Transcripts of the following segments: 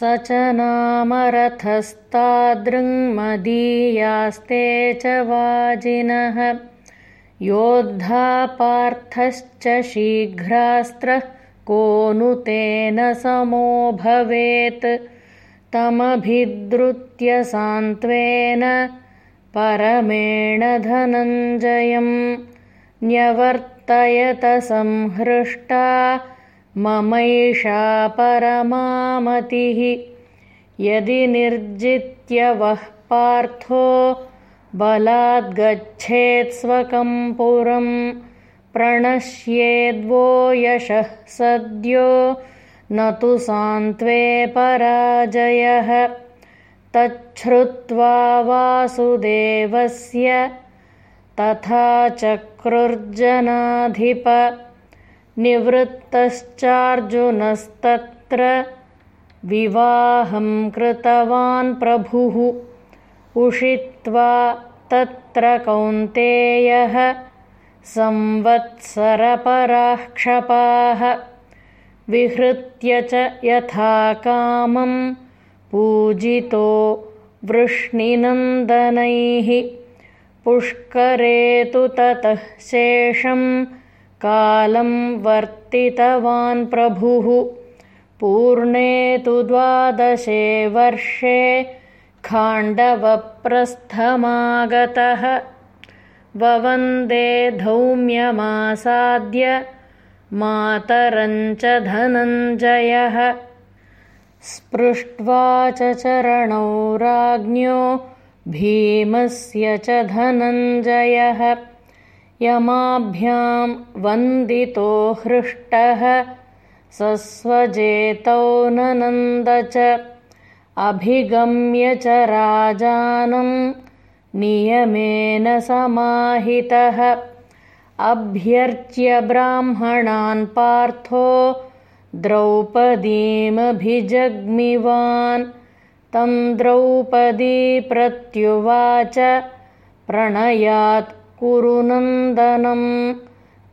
स च नामरथस्तादृङ्मदीयास्ते च वाजिनः। योद्धा पार्थश्च शीघ्रास्त्रः को नु तेन समो भवेत्। तमभिद्रुत्य सान्त्वेन परमेण धनञ्जयम्। न्यवर्तयत संहृष्टा ममैषा परमामतिः। यदि निर्जित्य वः पार्थो बलाद्गच्छेत्स्वकं पुरं प्रणश्येद्वो यशः सद्यो न तु सान्त्वे पराजयः। तच्छ्रुत्वा वासुदेवस्य तथा चक्रुर्जनाधिप निवृत्तश्चार्जुनस्तत्र विवाहं कृतवान् प्रभुः। उषित्वा तत्र कौन्तेयः संवत्सरपराः क्षपाः विहृत्य च यथा कामं पूजितो वृष्णिनन्दनैः। पुष्करे तु ततः शेषम् कालं वर्तितवान् प्रभुः। पूर्णे तु द्वादशे वर्षे खाण्डवप्रस्थमागतः। ववन्दे धौम्यमासाद्य मातरञ्च धनञ्जयः। स्पृष्ट्वा च चरणौ राज्ञो भीमस्य च धनञ्जयः यमाभ्यां वन्दितो हृष्टः सस्वजेतौ ननन्द च अभिगम्य च राजानं नियमेन समाहितः। अभ्यर्च्य ब्राह्मणान् पार्थो द्रौपदीमभिजग्मिवान्। तं द्रौपदी प्रत्युवाच प्रणयात् कुरु नन्दनं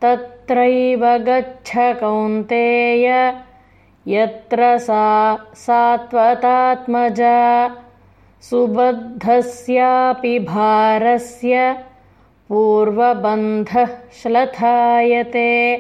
तत्रैव गच्छ कौन्तेय। यत्र सा सात्वतात्मजा सुबद्धस्यापि भारस्य पूर्वबन्धः श्लथायते